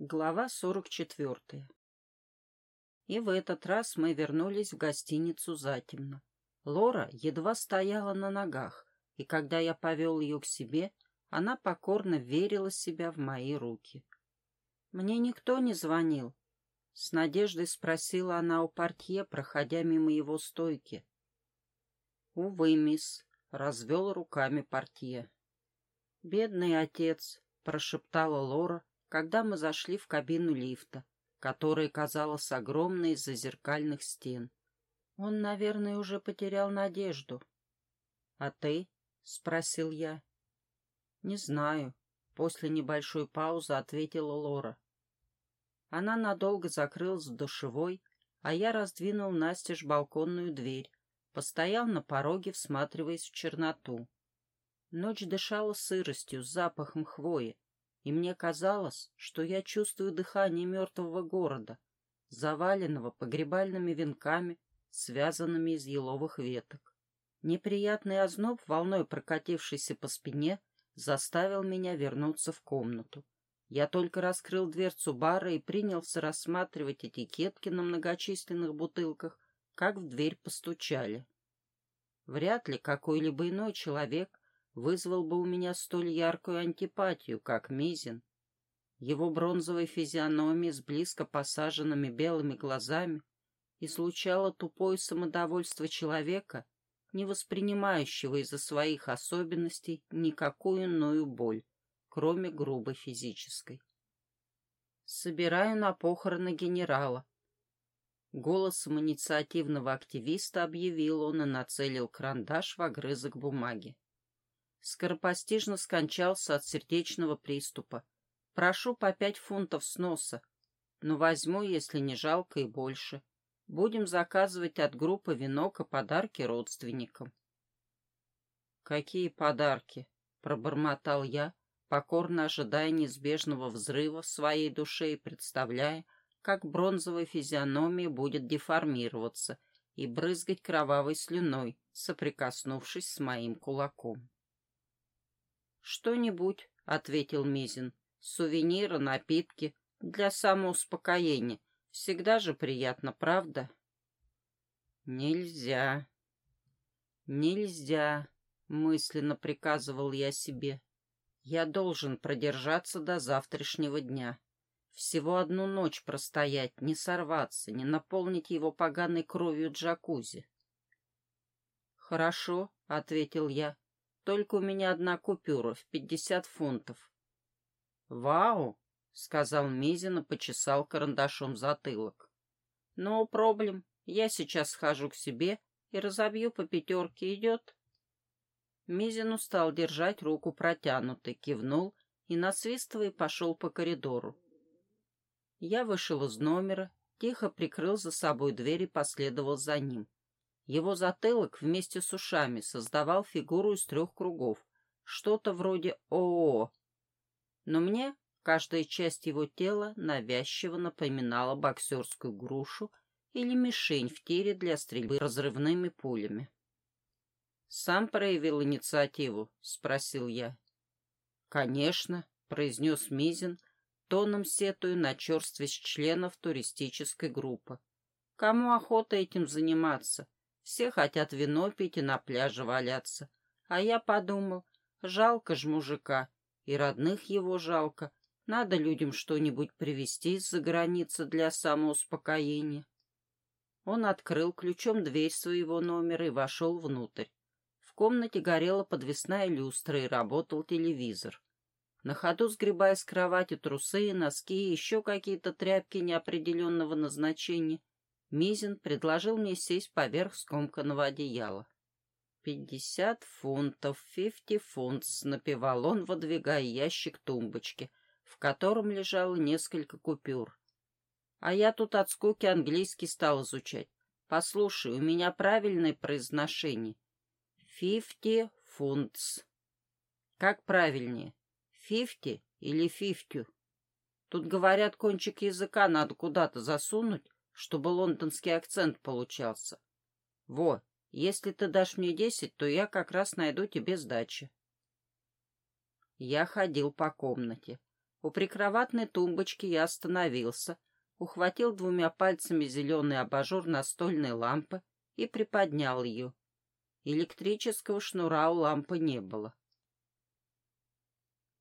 Глава 44 И в этот раз мы вернулись в гостиницу затемно. Лора едва стояла на ногах, и когда я повел ее к себе, она покорно верила себя в мои руки. «Мне никто не звонил?» С надеждой спросила она у портье, проходя мимо его стойки. «Увы, мисс», — развел руками портье. «Бедный отец», — прошептала Лора, когда мы зашли в кабину лифта, которая казалась огромной из-за зеркальных стен. Он, наверное, уже потерял надежду. — А ты? — спросил я. — Не знаю. После небольшой паузы ответила Лора. Она надолго закрылась в душевой, а я раздвинул настежь балконную дверь, постоял на пороге, всматриваясь в черноту. Ночь дышала сыростью, запахом хвои, и мне казалось, что я чувствую дыхание мертвого города, заваленного погребальными венками, связанными из еловых веток. Неприятный озноб, волной прокатившийся по спине, заставил меня вернуться в комнату. Я только раскрыл дверцу бара и принялся рассматривать этикетки на многочисленных бутылках, как в дверь постучали. Вряд ли какой-либо иной человек вызвал бы у меня столь яркую антипатию, как Мизин. Его бронзовой физиономии с близко посаженными белыми глазами излучало тупое самодовольство человека, не воспринимающего из-за своих особенностей никакую иную боль, кроме грубой физической. «Собираю на похороны генерала». Голосом инициативного активиста объявил он и нацелил карандаш в огрызок бумаги скоропостижно скончался от сердечного приступа. Прошу по пять фунтов сноса, но возьму, если не жалко, и больше. Будем заказывать от группы венок и подарки родственникам. «Какие подарки?» — пробормотал я, покорно ожидая неизбежного взрыва в своей душе и представляя, как бронзовая физиономия будет деформироваться и брызгать кровавой слюной, соприкоснувшись с моим кулаком. «Что-нибудь», — ответил Мизин. «Сувениры, напитки. Для самоуспокоения. Всегда же приятно, правда?» «Нельзя. Нельзя», — мысленно приказывал я себе. «Я должен продержаться до завтрашнего дня. Всего одну ночь простоять, не сорваться, не наполнить его поганой кровью джакузи». «Хорошо», — ответил я. Только у меня одна купюра в пятьдесят фунтов. «Вау!» — сказал Мизин и почесал карандашом затылок. «No проблем. Я сейчас схожу к себе и разобью по пятерке. Идет?» Мизин устал держать руку протянутой, кивнул и, насвистывая, пошел по коридору. Я вышел из номера, тихо прикрыл за собой дверь и последовал за ним. Его затылок вместе с ушами создавал фигуру из трех кругов, что-то вроде ООО. Но мне каждая часть его тела навязчиво напоминала боксерскую грушу или мишень в тире для стрельбы разрывными пулями. «Сам проявил инициативу?» — спросил я. «Конечно», — произнес Мизин, тоном сетую на черствость членов туристической группы. «Кому охота этим заниматься? Все хотят вино пить и на пляже валяться. А я подумал, жалко ж мужика, и родных его жалко. Надо людям что-нибудь привезти из-за границы для самоуспокоения. Он открыл ключом дверь своего номера и вошел внутрь. В комнате горела подвесная люстра и работал телевизор. На ходу сгребая с кровати трусы, носки и еще какие-то тряпки неопределенного назначения, Мизин предложил мне сесть поверх скомканного одеяла. «Пятьдесят фунтов, фифти фунтс», — напевал он, выдвигая ящик тумбочки, в котором лежало несколько купюр. А я тут от скуки английский стал изучать. Послушай, у меня правильное произношение. «Фифти фунтс». Как правильнее, «фифти» или «фифтю»? Тут, говорят, кончик языка надо куда-то засунуть, чтобы лондонский акцент получался. Во, если ты дашь мне десять, то я как раз найду тебе сдачи. Я ходил по комнате. У прикроватной тумбочки я остановился, ухватил двумя пальцами зеленый абажур настольной лампы и приподнял ее. Электрического шнура у лампы не было.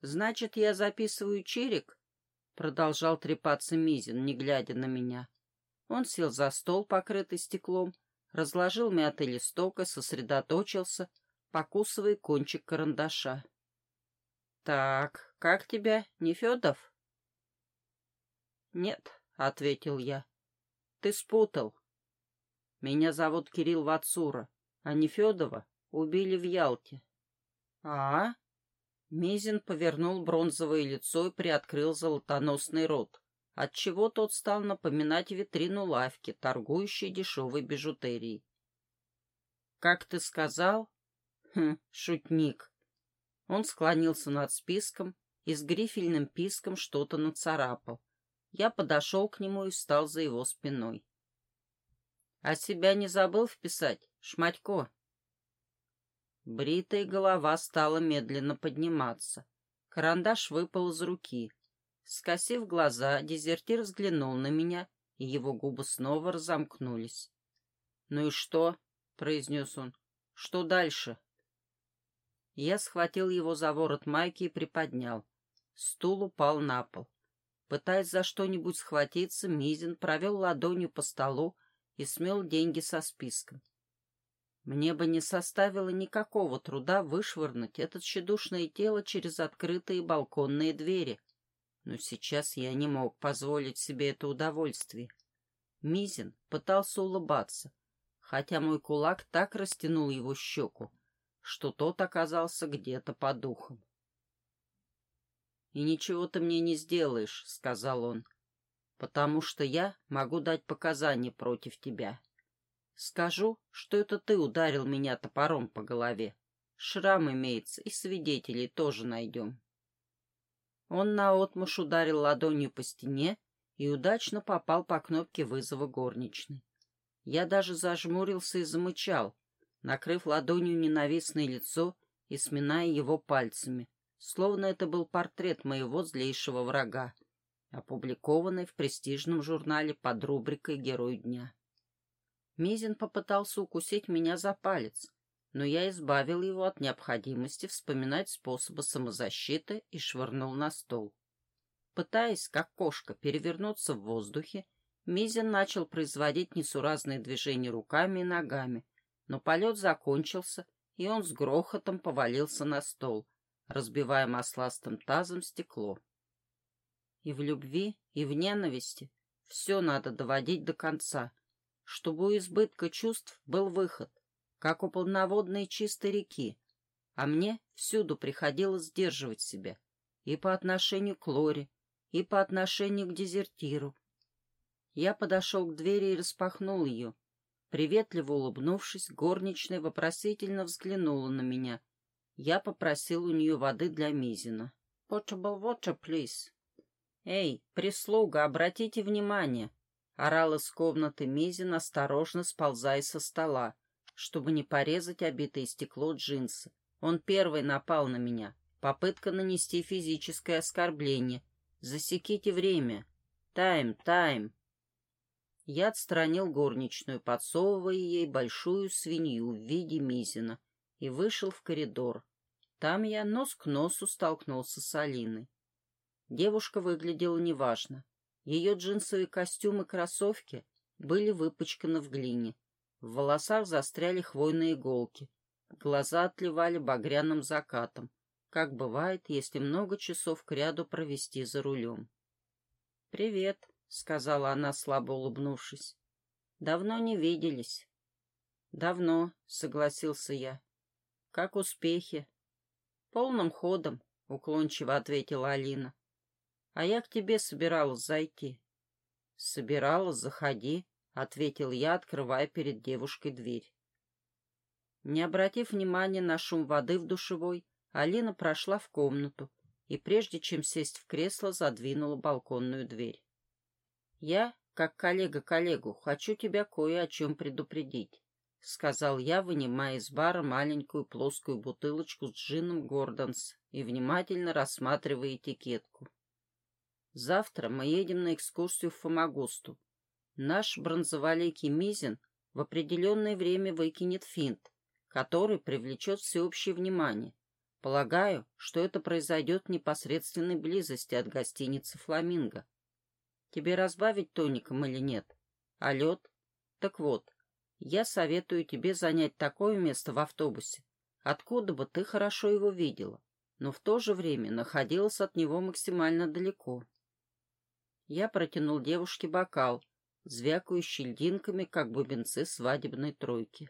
«Значит, я записываю чирик?» — продолжал трепаться Мизин, не глядя на меня. Он сел за стол, покрытый стеклом, разложил мятый листок и сосредоточился, покусывая кончик карандаша. «Так, как тебя, Нефедов?» «Нет», — ответил я. «Ты спутал. Меня зовут Кирилл Вацура, а Нефедова убили в Ялте». «А?» Мизин повернул бронзовое лицо и приоткрыл золотоносный рот, отчего тот стал напоминать витрину лавки, торгующей дешевой бижутерией. «Как ты сказал?» «Хм, шутник. Он склонился над списком и с грифельным писком что-то нацарапал. Я подошел к нему и встал за его спиной. — А себя не забыл вписать, Шматько? Бритая голова стала медленно подниматься. Карандаш выпал из руки. Скосив глаза, дезертир взглянул на меня, и его губы снова разомкнулись. — Ну и что? — произнес он. — Что дальше? — я схватил его за ворот майки и приподнял. Стул упал на пол. Пытаясь за что-нибудь схватиться, Мизин провел ладонью по столу и смел деньги со списком. Мне бы не составило никакого труда вышвырнуть это тщедушное тело через открытые балконные двери. Но сейчас я не мог позволить себе это удовольствие. Мизин пытался улыбаться, хотя мой кулак так растянул его щеку, что тот оказался где-то по духам. «И ничего ты мне не сделаешь», — сказал он, — «потому что я могу дать показания против тебя. Скажу, что это ты ударил меня топором по голове. Шрам имеется, и свидетелей тоже найдем». Он наотмашь ударил ладонью по стене и удачно попал по кнопке вызова горничной. Я даже зажмурился и замычал, накрыв ладонью ненавистное лицо и сминая его пальцами, словно это был портрет моего злейшего врага, опубликованный в престижном журнале под рубрикой «Герой дня». Мизин попытался укусить меня за палец, но я избавил его от необходимости вспоминать способы самозащиты и швырнул на стол. Пытаясь, как кошка, перевернуться в воздухе, Мизин начал производить несуразные движения руками и ногами, но полет закончился, и он с грохотом повалился на стол, разбивая масластым тазом стекло. И в любви, и в ненависти все надо доводить до конца, чтобы у избытка чувств был выход, как у полноводной чистой реки, а мне всюду приходилось сдерживать себя, и по отношению к Лоре, и по отношению к дезертиру. Я подошел к двери и распахнул ее, Приветливо улыбнувшись, горничная вопросительно взглянула на меня. Я попросил у нее воды для Мизина. «Potable water, please». «Эй, прислуга, обратите внимание!» Орал из комнаты Мизин, осторожно сползая со стола, чтобы не порезать обитое стекло джинсы. Он первый напал на меня. Попытка нанести физическое оскорбление. Засеките время. Тайм, тайм. Я отстранил горничную, подсовывая ей большую свинью в виде мизина, и вышел в коридор. Там я нос к носу столкнулся с Алиной. Девушка выглядела неважно. Ее джинсовые костюмы и кроссовки были выпачканы в глине. В волосах застряли хвойные иголки. Глаза отливали багряным закатом, как бывает, если много часов кряду провести за рулем. «Привет», — сказала она, слабо улыбнувшись. «Давно не виделись». «Давно», — согласился я. «Как успехи?» «Полным ходом», — уклончиво ответила Алина. «А я к тебе собиралась зайти». «Собиралась, заходи», — ответил я, открывая перед девушкой дверь. Не обратив внимания на шум воды в душевой, Алина прошла в комнату и, прежде чем сесть в кресло, задвинула балконную дверь. «Я, как коллега коллегу, хочу тебя кое о чем предупредить», — сказал я, вынимая из бара маленькую плоскую бутылочку с джином Гордонс и внимательно рассматривая этикетку. Завтра мы едем на экскурсию в Фомагусту. Наш бронзоволикий Мизин в определенное время выкинет финт, который привлечет всеобщее внимание. Полагаю, что это произойдет в непосредственной близости от гостиницы «Фламинго». Тебе разбавить тоником или нет? А лед? Так вот, я советую тебе занять такое место в автобусе, откуда бы ты хорошо его видела, но в то же время находилась от него максимально далеко. Я протянул девушке бокал, звякающий льдинками, как бубенцы свадебной тройки.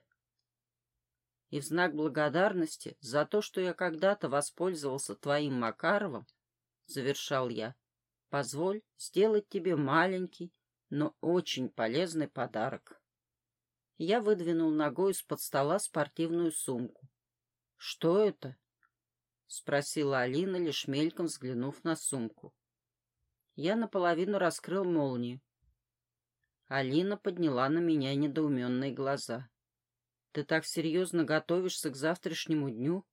И в знак благодарности за то, что я когда-то воспользовался твоим Макаровым, завершал я, позволь сделать тебе маленький, но очень полезный подарок. Я выдвинул ногой из-под стола спортивную сумку. — Что это? — спросила Алина, лишь мельком взглянув на сумку. Я наполовину раскрыл молнию. Алина подняла на меня недоуменные глаза. — Ты так серьезно готовишься к завтрашнему дню?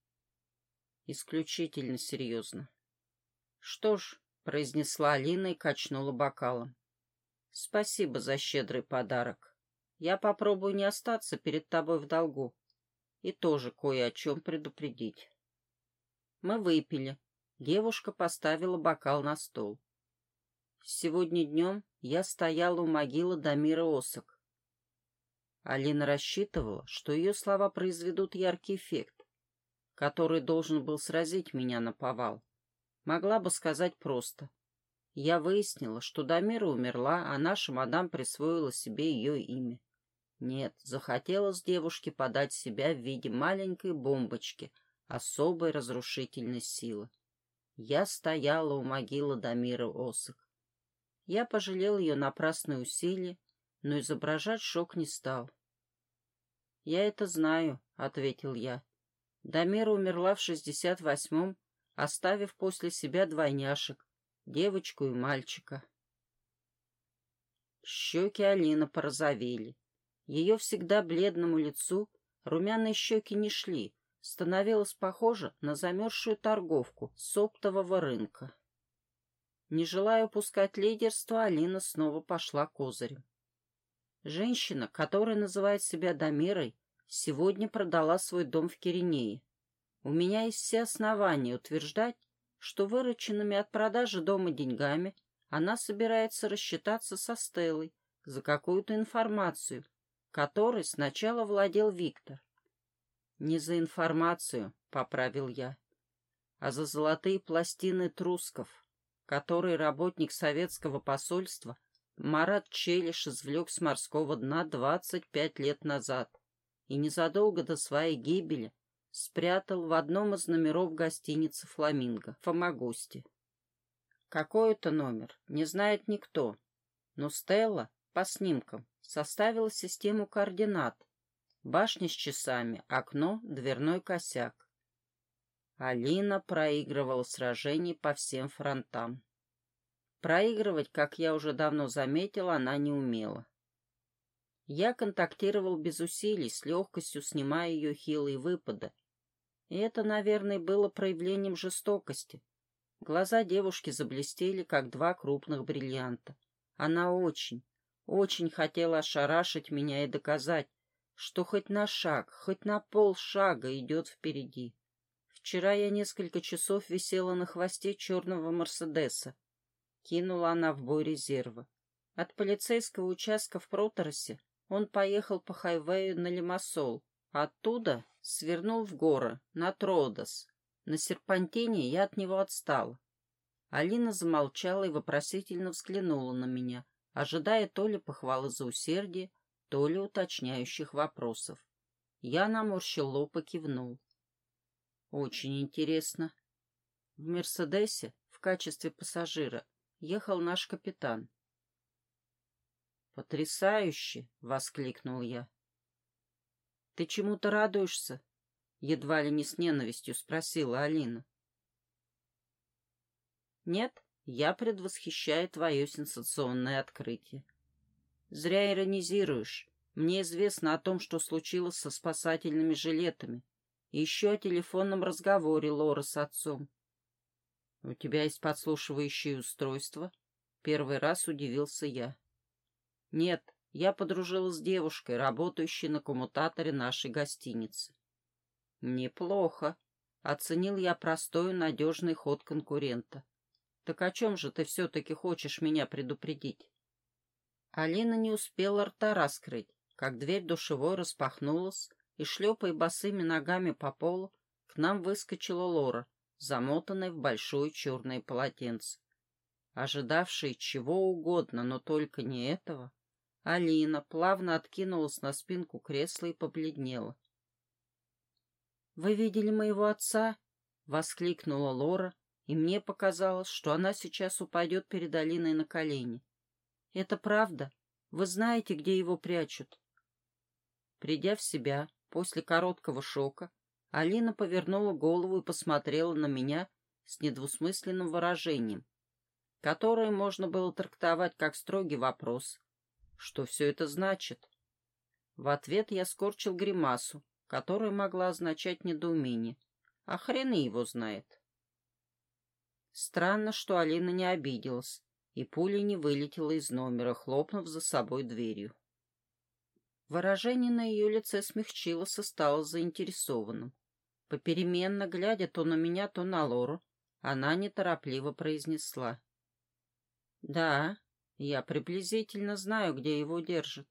— Исключительно серьезно. — Что ж, — произнесла Алина и качнула бокалом. — Спасибо за щедрый подарок. Я попробую не остаться перед тобой в долгу и тоже кое о чем предупредить. Мы выпили. Девушка поставила бокал на стол. Сегодня днем я стояла у могилы Дамира Осок. Алина рассчитывала, что ее слова произведут яркий эффект, который должен был сразить меня на повал. Могла бы сказать просто. Я выяснила, что Дамира умерла, а наша мадам присвоила себе ее имя. Нет, захотелось девушке подать себя в виде маленькой бомбочки особой разрушительной силы. Я стояла у могилы Дамира Осок. Я пожалел ее напрасные усилия, но изображать шок не стал. — Я это знаю, — ответил я. Дамира умерла в шестьдесят восьмом, оставив после себя двойняшек, девочку и мальчика. Щеки Алины порозовели. Ее всегда бледному лицу румяные щеки не шли, становилась похожа на замерзшую торговку с оптового рынка. Не желая упускать лидерство, Алина снова пошла козырем. Женщина, которая называет себя Дамирой, сегодня продала свой дом в Киренее. У меня есть все основания утверждать, что вырученными от продажи дома деньгами она собирается рассчитаться со Стеллой за какую-то информацию, которой сначала владел Виктор. «Не за информацию», — поправил я, — «а за золотые пластины трусков» который работник советского посольства Марат Челиш извлек с морского дна 25 лет назад и незадолго до своей гибели спрятал в одном из номеров гостиницы «Фламинго» в Фомагусте. Какой это номер, не знает никто, но Стелла по снимкам составила систему координат. Башня с часами, окно, дверной косяк. Алина проигрывала сражений по всем фронтам. Проигрывать, как я уже давно заметила, она не умела. Я контактировал без усилий, с легкостью снимая ее хилые выпады. И это, наверное, было проявлением жестокости. Глаза девушки заблестели, как два крупных бриллианта. Она очень, очень хотела ошарашить меня и доказать, что хоть на шаг, хоть на полшага идет впереди. Вчера я несколько часов висела на хвосте черного Мерседеса. Кинула она в бой резервы. От полицейского участка в Проторосе он поехал по хайвею на Лимассол, а оттуда свернул в горы, на Тродос. На серпантине я от него отстала. Алина замолчала и вопросительно взглянула на меня, ожидая то ли похвалы за усердие, то ли уточняющих вопросов. Я наморщил лоб и кивнул. Очень интересно. В «Мерседесе» в качестве пассажира ехал наш капитан. «Потрясающе!» — воскликнул я. «Ты чему-то радуешься?» — едва ли не с ненавистью спросила Алина. «Нет, я предвосхищаю твое сенсационное открытие. Зря иронизируешь. Мне известно о том, что случилось со спасательными жилетами, еще о телефонном разговоре Лоры с отцом. У тебя есть подслушивающее устройство? Первый раз удивился я. Нет, я подружилась с девушкой, работающей на коммутаторе нашей гостиницы. Неплохо. Оценил я простой надежный ход конкурента. Так о чем же ты все-таки хочешь меня предупредить? Алина не успела рта раскрыть, как дверь душевой распахнулась, и, шлепая босыми ногами по полу, к нам выскочила Лора, замотанная в большое черное полотенце. Ожидавшая чего угодно, но только не этого, Алина плавно откинулась на спинку кресла и побледнела. «Вы видели моего отца?» — воскликнула Лора, и мне показалось, что она сейчас упадет перед Алиной на колени. «Это правда? Вы знаете, где его прячут?» Придя в себя после короткого шока, Алина повернула голову и посмотрела на меня с недвусмысленным выражением, которое можно было трактовать как строгий вопрос. Что все это значит? В ответ я скорчил гримасу, которая могла означать недоумение. А хрен его знает. Странно, что Алина не обиделась, и пуля не вылетела из номера, хлопнув за собой дверью. Выражение на ее лице смягчилось и стало заинтересованным. Попеременно, глядя то на меня, то на Лору, она неторопливо произнесла. «Да, я приблизительно знаю, где его держат».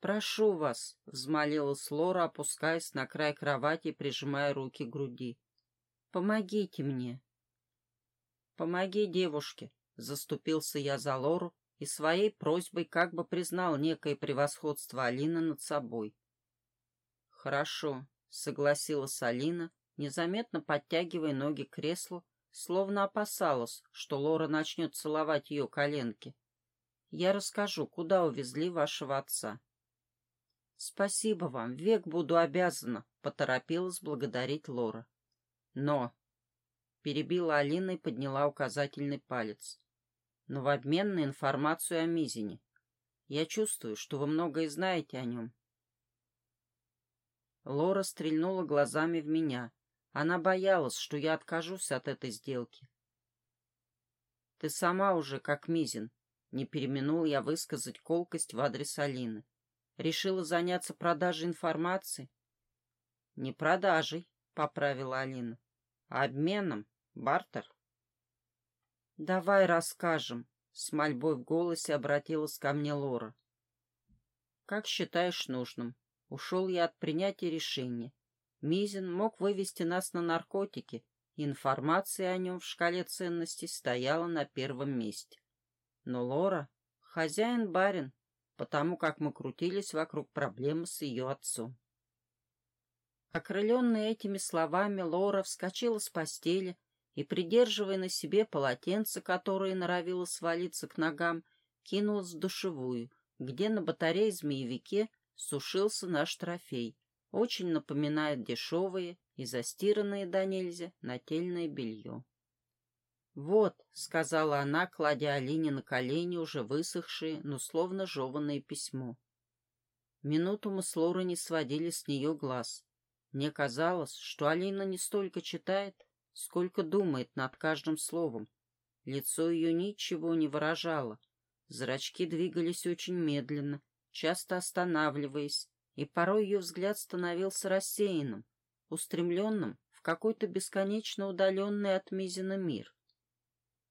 «Прошу вас», — взмолилась Лора, опускаясь на край кровати и прижимая руки к груди. «Помогите мне». «Помоги девушке», — заступился я за Лору и своей просьбой как бы признал некое превосходство Алины над собой. «Хорошо», — согласилась Алина, незаметно подтягивая ноги к креслу, словно опасалась, что Лора начнет целовать ее коленки. «Я расскажу, куда увезли вашего отца». «Спасибо вам, век буду обязана», — поторопилась благодарить Лора. «Но...» — перебила Алина и подняла указательный палец но в обмен на информацию о Мизине. Я чувствую, что вы многое знаете о нем. Лора стрельнула глазами в меня. Она боялась, что я откажусь от этой сделки. Ты сама уже как Мизин. Не переминул я высказать колкость в адрес Алины. Решила заняться продажей информации? Не продажей, поправила Алина, а обменом, бартер. «Давай расскажем», — с мольбой в голосе обратилась ко мне Лора. «Как считаешь нужным?» Ушел я от принятия решения. Мизин мог вывести нас на наркотики, информация о нем в шкале ценностей стояла на первом месте. Но Лора — хозяин-барин, потому как мы крутились вокруг проблемы с ее отцом. Окрыленная этими словами, Лора вскочила с постели, и, придерживая на себе полотенце, которое норовило свалиться к ногам, кинулась в душевую, где на батарее-змеевике сушился наш трофей. Очень напоминает дешевое и застиранное до нельзя нательное белье. «Вот», — сказала она, кладя Алине на колени уже высохшее, но словно жеванное письмо. Минуту мы с Лорой не сводили с нее глаз. Мне казалось, что Алина не столько читает, сколько думает над каждым словом. Лицо ее ничего не выражало. Зрачки двигались очень медленно, часто останавливаясь, и порой ее взгляд становился рассеянным, устремленным в какой-то бесконечно удаленный от Мизина мир.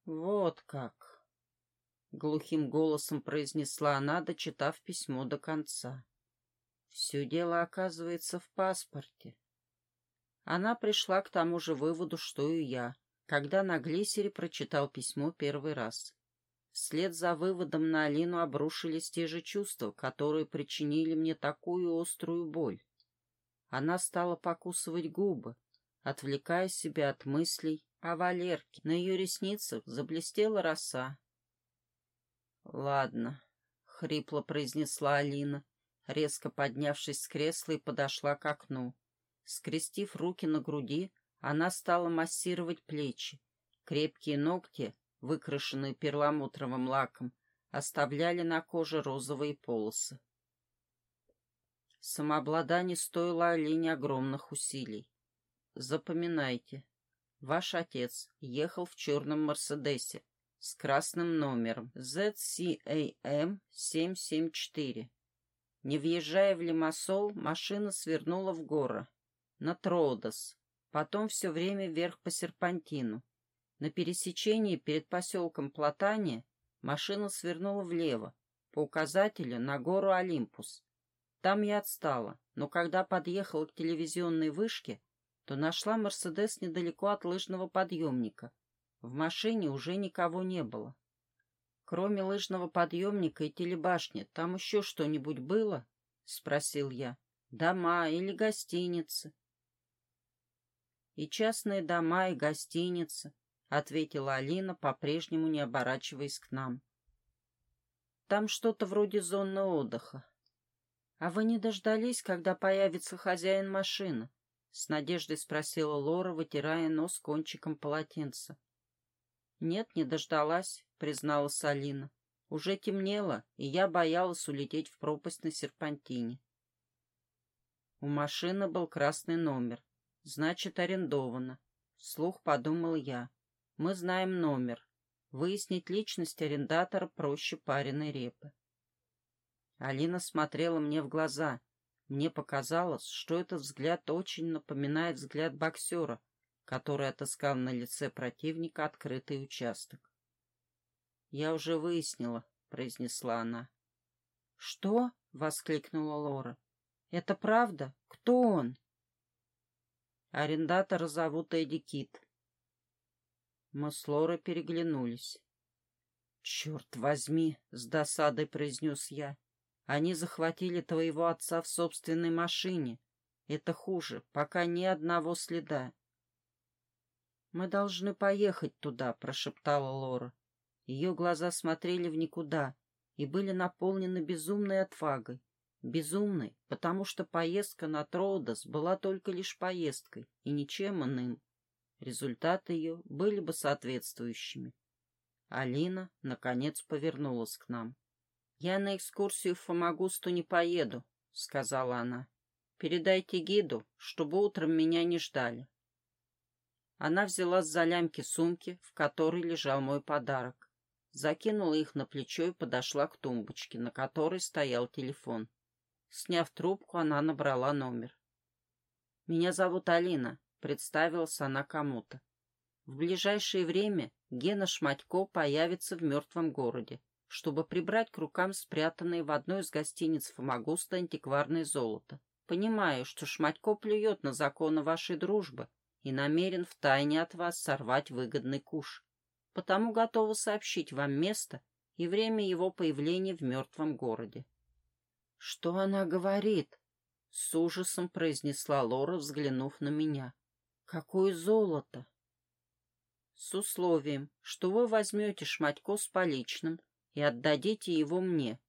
«Вот как!» — глухим голосом произнесла она, дочитав письмо до конца. «Все дело оказывается в паспорте. Она пришла к тому же выводу, что и я, когда на глиссере прочитал письмо первый раз. Вслед за выводом на Алину обрушились те же чувства, которые причинили мне такую острую боль. Она стала покусывать губы, отвлекая себя от мыслей о Валерке. На ее ресницах заблестела роса. «Ладно», — хрипло произнесла Алина, резко поднявшись с кресла и подошла к окну. Скрестив руки на груди, она стала массировать плечи. Крепкие ногти, выкрашенные перламутровым лаком, оставляли на коже розовые полосы. Самообладание стоило Алине огромных усилий. Запоминайте. Ваш отец ехал в черном Мерседесе с красным номером ZCAM 774. Не въезжая в Лимассол, машина свернула в горы, на Троудос, потом все время вверх по серпантину. На пересечении перед поселком Платания машина свернула влево, по указателю на гору Олимпус. Там я отстала, но когда подъехала к телевизионной вышке, то нашла «Мерседес» недалеко от лыжного подъемника. В машине уже никого не было. Кроме лыжного подъемника и телебашни, там еще что-нибудь было? — спросил я. — Дома или гостиницы? — И частные дома, и гостиницы, — ответила Алина, по-прежнему не оборачиваясь к нам. — Там что-то вроде зоны отдыха. — А вы не дождались, когда появится хозяин машины? — с надеждой спросила Лора, вытирая нос кончиком полотенца. «Нет, не дождалась», — призналась Алина. «Уже темнело, и я боялась улететь в пропасть на серпантине». У машины был красный номер. Значит, арендовано. Вслух подумал я. Мы знаем номер. Выяснить личность арендатора проще пареной репы. Алина смотрела мне в глаза. Мне показалось, что этот взгляд очень напоминает взгляд боксера — который отыскал на лице противника открытый участок. «Я уже выяснила», — произнесла она. «Что?» — воскликнула Лора. «Это правда? Кто он?» Арендатора зовут Эдди Кит. Мы с Лорой переглянулись. «Черт возьми!» — с досадой произнес я. «Они захватили твоего отца в собственной машине. Это хуже, пока ни одного следа. «Мы должны поехать туда», — прошептала Лора. Ее глаза смотрели в никуда и были наполнены безумной отвагой. Безумной, потому что поездка на Троудос была только лишь поездкой и ничем иным. Результаты ее были бы соответствующими. Алина, наконец, повернулась к нам. «Я на экскурсию в Фомагусту не поеду», — сказала она. «Передайте гиду, чтобы утром меня не ждали. Она взяла за лямки сумки, в которой лежал мой подарок. Закинула их на плечо и подошла к тумбочке, на которой стоял телефон. Сняв трубку, она набрала номер. «Меня зовут Алина», — представилась она кому-то. «В ближайшее время Гена Шматько появится в мертвом городе, чтобы прибрать к рукам спрятанное в одной из гостиниц Фомагуста антикварное золото. Понимаю, что Шматько плюет на законы вашей дружбы, и намерен втайне от вас сорвать выгодный куш. Потому готова сообщить вам место и время его появления в мертвом городе. — Что она говорит? — с ужасом произнесла Лора, взглянув на меня. — Какое золото! — С условием, что вы возьмете шматько с поличным и отдадите его мне.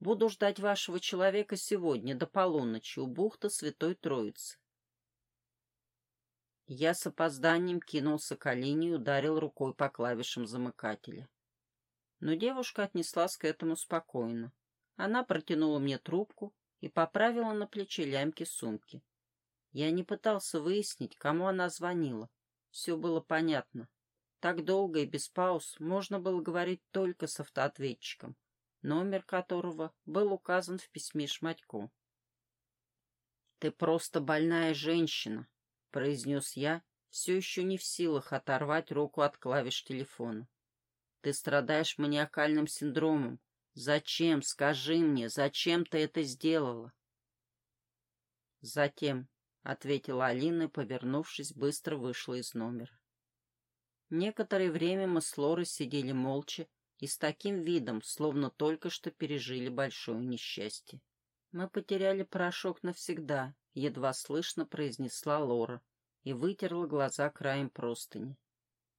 Буду ждать вашего человека сегодня до полуночи у бухты Святой Троицы. Я с опозданием кинулся к Алине и ударил рукой по клавишам замыкателя. Но девушка отнеслась к этому спокойно. Она протянула мне трубку и поправила на плече лямки сумки. Я не пытался выяснить, кому она звонила. Все было понятно. Так долго и без пауз можно было говорить только с автоответчиком, номер которого был указан в письме Шматько. «Ты просто больная женщина», произнес я, все еще не в силах оторвать руку от клавиш телефона. Ты страдаешь маниакальным синдромом. Зачем, скажи мне, зачем ты это сделала? Затем, — ответила Алина повернувшись, быстро вышла из номера. Некоторое время мы с Лорой сидели молча и с таким видом, словно только что пережили большое несчастье. Мы потеряли порошок навсегда, едва слышно произнесла Лора и вытерла глаза краем простыни.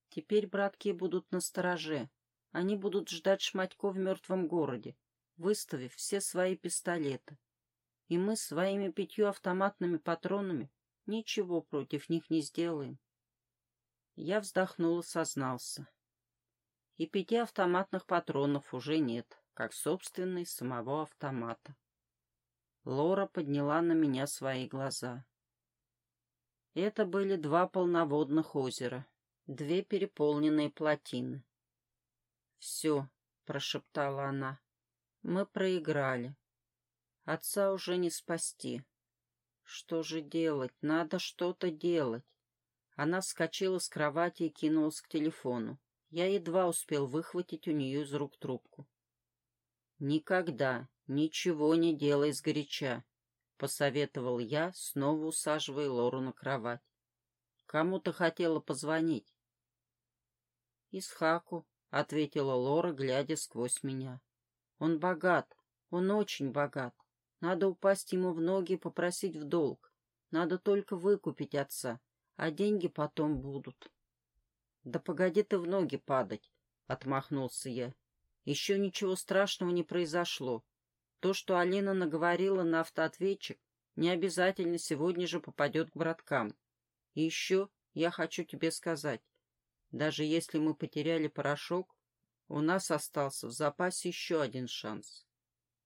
Теперь братки будут на стороже. Они будут ждать Шматько в мертвом городе, выставив все свои пистолеты. И мы своими пятью автоматными патронами ничего против них не сделаем. Я вздохнул и сознался. И пяти автоматных патронов уже нет, как собственной самого автомата. Лора подняла на меня свои глаза. Это были два полноводных озера, две переполненные плотины. «Все», — прошептала она, — «мы проиграли. Отца уже не спасти. Что же делать? Надо что-то делать». Она вскочила с кровати и кинулась к телефону. Я едва успел выхватить у нее из рук трубку. «Никогда ничего не делай сгоряча», — посоветовал я, снова усаживая Лору на кровать. «Кому ты хотела позвонить?» «Исхаку», — ответила Лора, глядя сквозь меня. «Он богат, он очень богат. Надо упасть ему в ноги и попросить в долг. Надо только выкупить отца, а деньги потом будут». «Да погоди ты в ноги падать», — отмахнулся я. «Еще ничего страшного не произошло. То, что Алина наговорила на автоответчик, не обязательно сегодня же попадет к браткам. И еще я хочу тебе сказать, даже если мы потеряли порошок, у нас остался в запасе еще один шанс.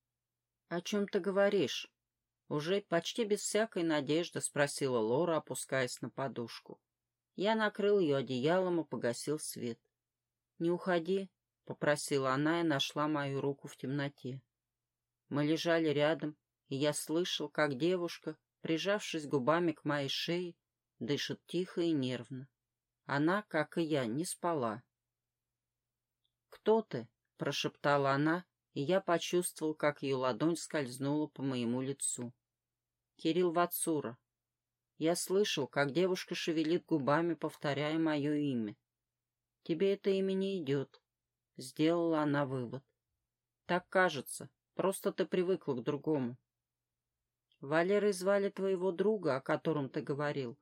— О чем ты говоришь? Уже почти без всякой надежды спросила Лора, опускаясь на подушку. Я накрыл ее одеялом и погасил свет. — Не уходи, — попросила она и нашла мою руку в темноте. Мы лежали рядом, и я слышал, как девушка, прижавшись губами к моей шее, дышит тихо и нервно. Она, как и я, не спала. «Кто ты?» — прошептала она, и я почувствовал, как ее ладонь скользнула по моему лицу. «Кирилл Вацура», я слышал, как девушка шевелит губами, повторяя мое имя. «Тебе это имя не идет», — сделала она вывод. «Так кажется, просто ты привыкла к другому». «Валерой звали твоего друга, о котором ты говорил».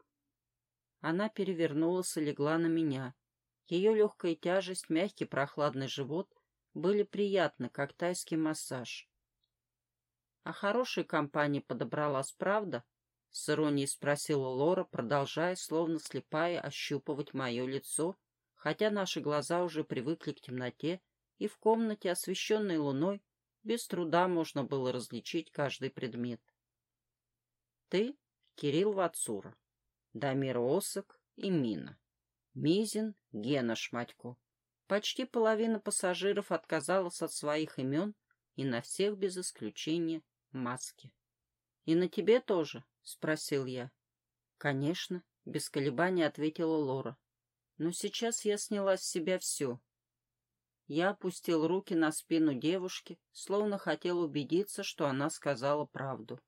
Она перевернулась и легла на меня. Ее легкая тяжесть, мягкий прохладный живот были приятны, как тайский массаж. «А хорошей компании подобралась, правда?» — с иронией спросила Лора, продолжая, словно слепая, ощупывать мое лицо, хотя наши глаза уже привыкли к темноте, и в комнате, освещенной луной, без труда можно было различить каждый предмет. «Ты — Кирилл Вацура, Дамир Осок и Мина, Мизин — Гена Шматько. Почти половина пассажиров отказалась от своих имен и на всех без исключения маски. И на тебе тоже?» — спросил я. «Конечно», — без колебаний ответила Лора. «Но сейчас я сняла с себя все». Я опустил руки на спину девушки, словно хотел убедиться, что она сказала правду.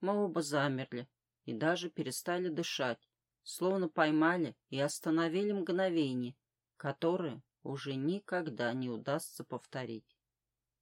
Мы оба замерли и даже перестали дышать, словно поймали и остановили мгновение, которое уже никогда не удастся повторить.